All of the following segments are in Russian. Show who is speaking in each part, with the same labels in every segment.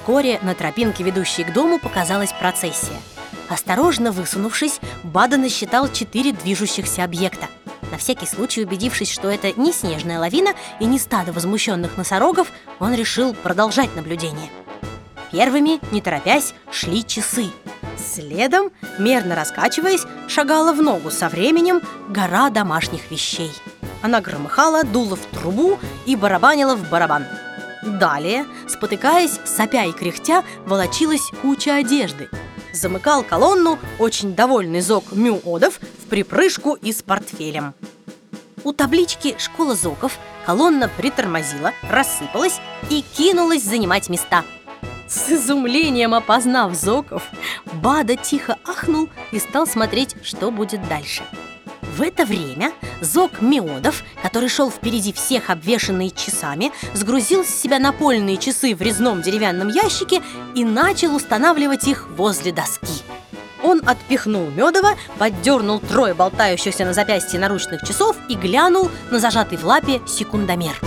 Speaker 1: Вскоре на тропинке, ведущей к дому, показалась процессия. Осторожно высунувшись, Бада насчитал четыре движущихся объекта. На всякий случай, убедившись, что это не снежная лавина и не стадо возмущенных носорогов, он решил продолжать наблюдение. Первыми, не торопясь, шли часы. Следом, мерно раскачиваясь, шагала в ногу со временем гора домашних вещей. Она громыхала, дула в трубу и барабанила в барабан. Далее, спотыкаясь, сопя и кряхтя, волочилась куча одежды. Замыкал колонну очень довольный зок Мю-Одов в припрыжку и с портфелем. У таблички «Школа зоков» колонна притормозила, рассыпалась и кинулась занимать места. С изумлением опознав зоков, Бада тихо ахнул и стал смотреть, что будет дальше. В это время Зок Меодов, который шел впереди всех обвешанный часами, сгрузил с себя напольные часы в резном деревянном ящике и начал устанавливать их возле доски. Он отпихнул Медова, поддернул трое болтающихся на запястье наручных часов и глянул на зажатый в лапе секундомер.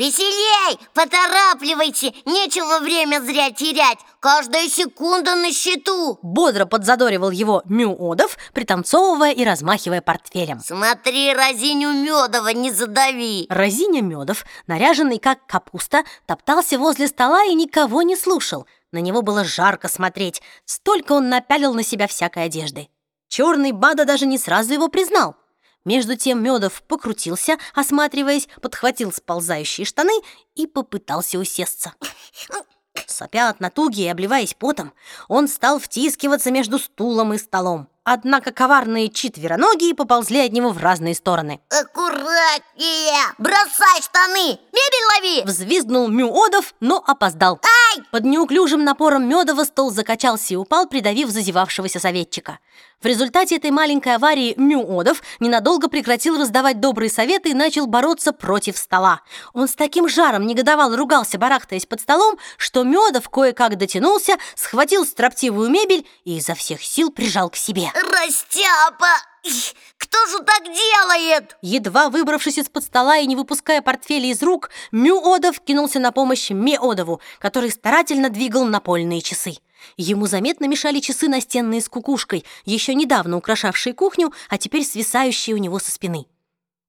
Speaker 2: Веселей! Поторапливайте! Нечего время зря терять! Каждая секунда на счету!
Speaker 1: Бодро подзадоривал его Мюодов, пританцовывая и размахивая портфелем.
Speaker 2: Смотри, разиню Медова не задави!
Speaker 1: Разиня Медов, наряженный как капуста, топтался возле стола и никого не слушал. На него было жарко смотреть, столько он напялил на себя всякой одежды. Черный Бада даже не сразу его признал. Между тем Медов покрутился, осматриваясь, подхватил сползающие штаны и попытался усесться. Сопя от натуги и обливаясь потом, он стал втискиваться между стулом и столом. Однако коварные четвероногие поползли от него в разные стороны.
Speaker 2: Аккуратнее! Бросай штаны! Мебель лови!
Speaker 1: Взвизгнул Мюодов, но опоздал.
Speaker 2: Ай!
Speaker 1: Под неуклюжим напором Медова стол закачался и упал, придавив зазевавшегося советчика. В результате этой маленькой аварии Мюодов ненадолго прекратил раздавать добрые советы и начал бороться против стола. Он с таким жаром негодовал и ругался, барахтаясь под столом, что Медов кое-как дотянулся, схватил строптивую мебель и изо всех сил прижал к себе.
Speaker 2: Растяпа! Кто же так делает?
Speaker 1: Едва выбравшись из-под стола и не выпуская портфеля из рук, Мюодов кинулся на помощь Меодову, который старательно двигал напольные часы. Ему заметно мешали часы настенные с кукушкой, еще недавно украшавшие кухню, а теперь свисающие у него со спины.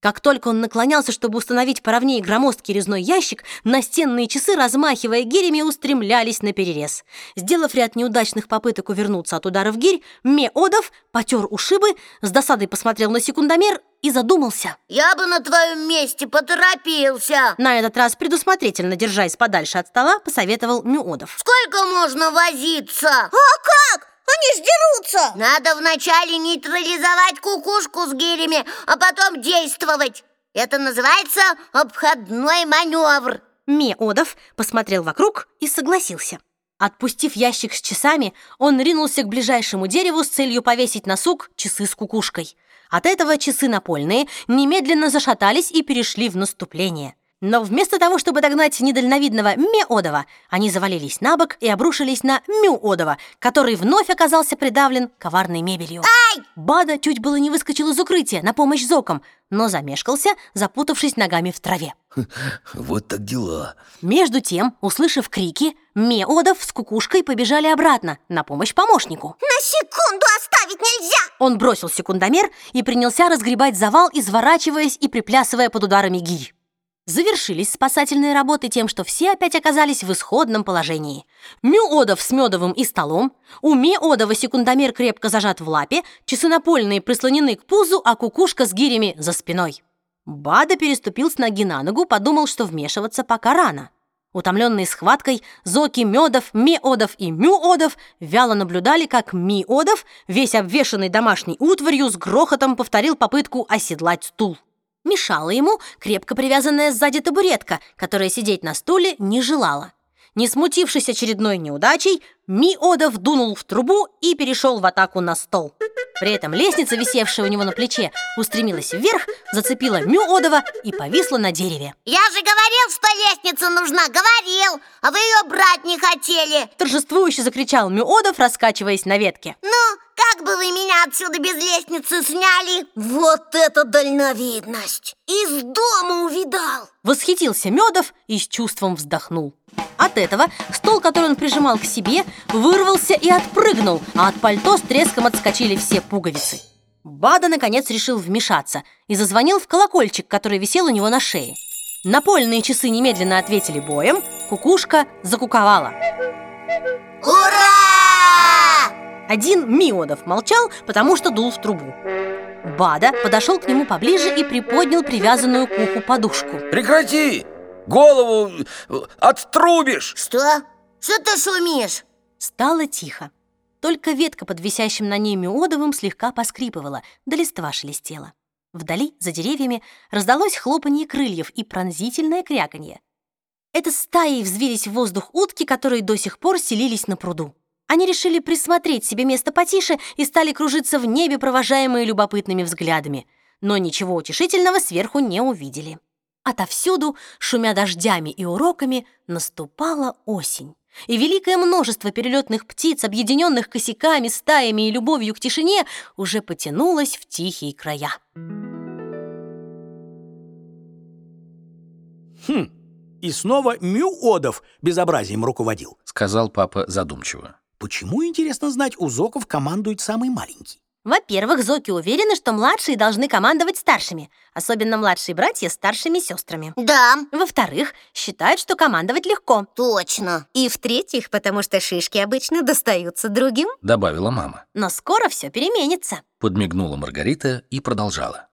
Speaker 1: Как только он наклонялся, чтобы установить поровнее громоздкий резной ящик, настенные часы, размахивая гирями, устремлялись на перерез. Сделав ряд неудачных попыток увернуться от удара в гирь, Меодов потер ушибы, с досадой посмотрел на секундомер и задумался.
Speaker 2: Я бы на твоем месте поторопился.
Speaker 1: На этот раз предусмотрительно, держась подальше от стола, посоветовал Мюодов.
Speaker 2: Сколько можно возиться?
Speaker 3: А как? Они ж дерутся!
Speaker 2: Надо вначале нейтрализовать кукушку с гирями, а потом действовать. Это называется обходной маневр.
Speaker 1: Меодов посмотрел вокруг и согласился. Отпустив ящик с часами, он ринулся к ближайшему дереву с целью повесить на сук часы с кукушкой. От этого часы напольные немедленно зашатались и перешли в наступление. Но вместо того, чтобы догнать недальновидного Меодова, они завалились на бок и обрушились на Мюодова, который вновь оказался придавлен коварной мебелью.
Speaker 2: Ай!
Speaker 1: Бада чуть было не выскочил из укрытия на помощь зокам, но замешкался, запутавшись ногами в траве.
Speaker 4: Вот так дела.
Speaker 1: Между тем, услышав крики, Меодов с кукушкой побежали обратно на помощь помощнику.
Speaker 3: На секунду оставить нельзя!
Speaker 1: Он бросил секундомер и принялся разгребать завал, изворачиваясь и приплясывая под ударами гирь. Завершились спасательные работы тем, что все опять оказались в исходном положении. Мюодов с Медовым и столом, у Меодова секундомер крепко зажат в лапе, часы напольные прислонены к пузу, а кукушка с гирями за спиной. Бада переступил с ноги на ногу, подумал, что вмешиваться пока рано. Утомленные схваткой, Зоки, Медов, Меодов и Мюодов вяло наблюдали, как Миодов, весь обвешанный домашней утварью, с грохотом повторил попытку оседлать стул. Мешала ему крепко привязанная сзади табуретка, которая сидеть на стуле не желала. Не смутившись очередной неудачей, Миодов дунул в трубу и перешел в атаку на стол. При этом лестница, висевшая у него на плече, устремилась вверх, зацепила Мюодова и повисла на дереве.
Speaker 2: Я же говорил, что лестница нужна, говорил, а вы ее брать не хотели.
Speaker 1: Торжествующе закричал Мюодов, раскачиваясь на ветке.
Speaker 2: Ну, как бы вы меня отсюда без лестницы сняли?
Speaker 3: Вот это дальновидность! Из дома увидал!
Speaker 1: Восхитился Медов и с чувством вздохнул. От этого стол, который он прижимал к себе, вырвался и отпрыгнул, а от пальто с треском отскочили все пуговицы. Бада, наконец, решил вмешаться и зазвонил в колокольчик, который висел у него на шее. Напольные часы немедленно ответили боем, кукушка закуковала.
Speaker 2: Ура!
Speaker 1: Один Миодов молчал, потому что дул в трубу. Бада подошел к нему поближе и приподнял привязанную к уху подушку.
Speaker 4: Прекрати! Голову э, оттрубишь!
Speaker 2: Что? Что ты шумишь?
Speaker 1: Стало тихо. Только ветка под висящим на ней Миодовым слегка поскрипывала, да листва шелестела. Вдали, за деревьями, раздалось хлопанье крыльев и пронзительное кряканье. Это стаей взвились в воздух утки, которые до сих пор селились на пруду. Они решили присмотреть себе место потише и стали кружиться в небе, провожаемые любопытными взглядами. Но ничего утешительного сверху не увидели. Отовсюду, шумя дождями и уроками, наступала осень. И великое множество перелетных птиц, объединенных косяками, стаями и любовью к тишине, уже потянулось в тихие края.
Speaker 5: Хм, и снова Мюодов безобразием руководил.
Speaker 6: Сказал папа задумчиво.
Speaker 5: Почему, интересно знать, у Зоков командует самый маленький?
Speaker 1: Во-первых, Зоки уверены, что младшие должны командовать старшими, особенно младшие братья с старшими сестрами.
Speaker 2: Да,
Speaker 1: Во-вторых, считают, что командовать легко.
Speaker 2: точно.
Speaker 3: И в-третьих, потому что шишки обычно достаются другим.
Speaker 6: Добавила мама.
Speaker 1: Но скоро все переменится.
Speaker 6: Подмигнула Маргарита и продолжала.